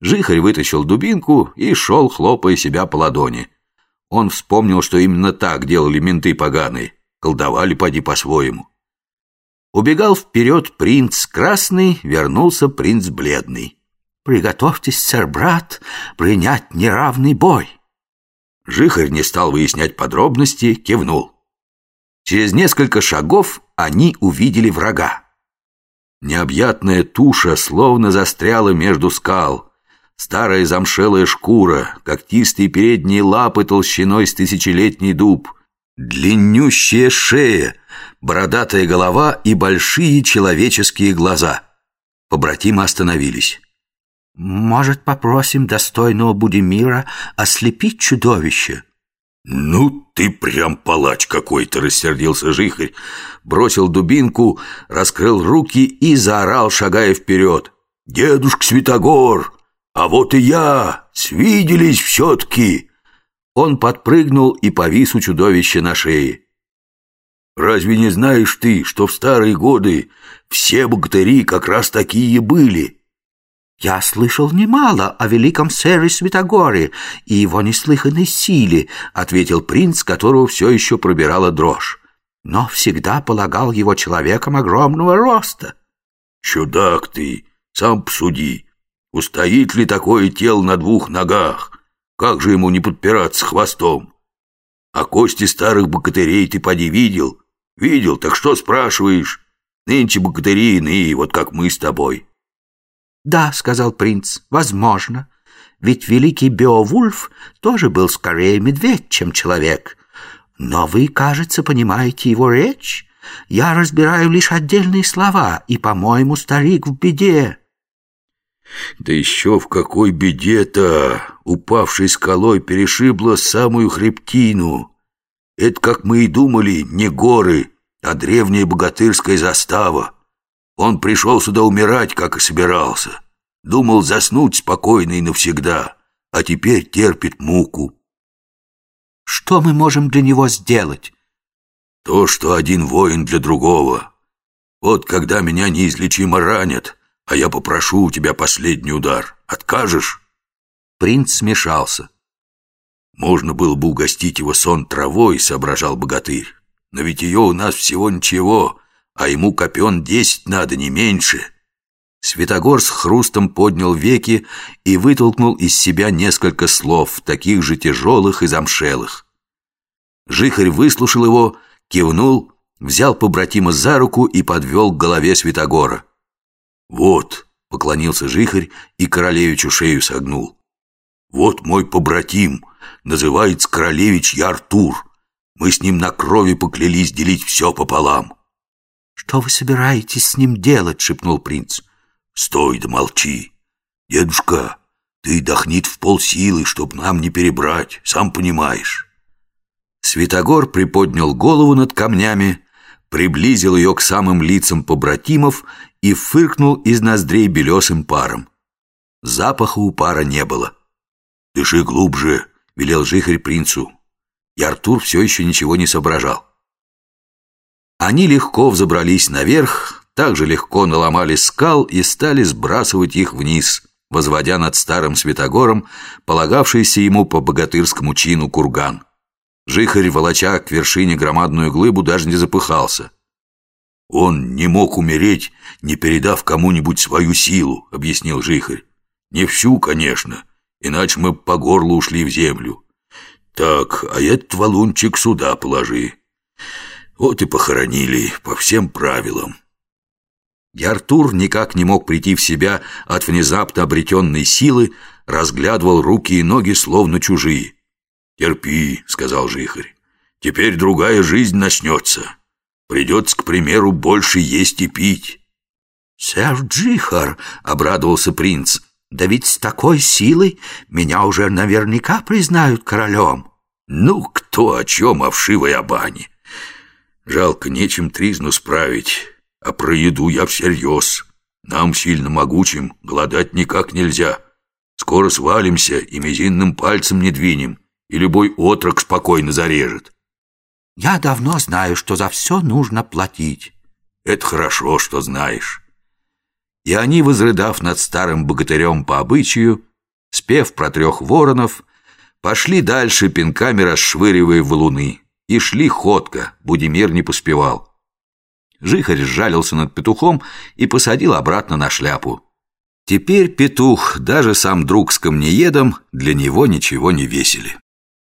Жихарь вытащил дубинку и шел, хлопая себя по ладони. Он вспомнил, что именно так делали менты поганые. Колдовали поди по-своему. Убегал вперед принц красный, вернулся принц бледный. «Приготовьтесь, сэр-брат, принять неравный бой!» Жихарь не стал выяснять подробности, кивнул. Через несколько шагов они увидели врага. Необъятная туша словно застряла между скал. Старая замшелая шкура, когтистые передние лапы толщиной с тысячелетний дуб, длиннющая шея, бородатая голова и большие человеческие глаза. Побратимы остановились. «Может, попросим достойного Будимира ослепить чудовище?» «Ну ты прям палач какой-то!» — рассердился Жихарь. Бросил дубинку, раскрыл руки и заорал, шагая вперед. «Дедушка Святогор! А вот и я! Свиделись все-таки!» Он подпрыгнул и повис у чудовища на шее. «Разве не знаешь ты, что в старые годы все богатыри как раз такие были?» «Я слышал немало о великом сэре Святогоре и его неслыханной силе», ответил принц, которого все еще пробирала дрожь. «Но всегда полагал его человеком огромного роста». «Чудак ты, сам посуди, устоит ли такое тело на двух ногах? Как же ему не подпираться хвостом? А кости старых богатырей ты поди видел? Видел, так что спрашиваешь? Нынче богатыри иные, вот как мы с тобой». «Да», — сказал принц, — «возможно. Ведь великий Беовульф тоже был скорее медведь, чем человек. Но вы, кажется, понимаете его речь. Я разбираю лишь отдельные слова, и, по-моему, старик в беде». Да еще в какой беде-то! Упавшей скалой перешибла самую хребтину. Это, как мы и думали, не горы, а древняя богатырская застава. Он пришел сюда умирать, как и собирался. Думал заснуть спокойно и навсегда, а теперь терпит муку. Что мы можем для него сделать? То, что один воин для другого. Вот когда меня неизлечимо ранят, а я попрошу у тебя последний удар, откажешь? Принц смешался. Можно было бы угостить его сон травой, соображал богатырь. Но ведь ее у нас всего ничего, а ему копен десять надо, не меньше». Святогор с хрустом поднял веки и вытолкнул из себя несколько слов, таких же тяжелых и замшелых. Жихарь выслушал его, кивнул, взял побратима за руку и подвел к голове Святогора. «Вот», — поклонился Жихарь и королевичу шею согнул. «Вот мой побратим, называется королевич Яртур. Мы с ним на крови поклялись делить все пополам. «Что вы собираетесь с ним делать?» — шепнул принц. «Стой да молчи. Дедушка, ты дохнит в полсилы, чтоб нам не перебрать, сам понимаешь». Святогор приподнял голову над камнями, приблизил ее к самым лицам побратимов и фыркнул из ноздрей белесым паром. Запаха у пара не было. «Дыши глубже», — велел жихарь принцу. И Артур все еще ничего не соображал. Они легко взобрались наверх, также легко наломали скал и стали сбрасывать их вниз, возводя над старым Святогором, полагавшийся ему по богатырскому чину курган. Жихарь, волоча к вершине громадную глыбу, даже не запыхался. «Он не мог умереть, не передав кому-нибудь свою силу», — объяснил Жихарь. «Не всю, конечно, иначе мы по горлу ушли в землю. Так, а этот валунчик сюда положи. Вот и похоронили по всем правилам. И Артур никак не мог прийти в себя от внезапно обретенной силы, разглядывал руки и ноги словно чужие. «Терпи», — сказал Жихарь, — «теперь другая жизнь начнется. Придется, к примеру, больше есть и пить». «Сэр Джихар», — обрадовался принц, — «да ведь с такой силой меня уже наверняка признают королем». «Ну, кто о чем, о вшивой обане? Жалко, нечем тризну справить, а про еду я всерьез. Нам, сильно могучим, голодать никак нельзя. Скоро свалимся и мизинным пальцем не двинем, и любой отрок спокойно зарежет. Я давно знаю, что за все нужно платить. Это хорошо, что знаешь. И они, возрыдав над старым богатырем по обычаю, Спев про трех воронов, пошли дальше, пинками расшвыривая валуны. И шли ходко, Будимир не поспевал. Жихарь сжалился над петухом и посадил обратно на шляпу. Теперь петух, даже сам друг с камнеедом, для него ничего не весили.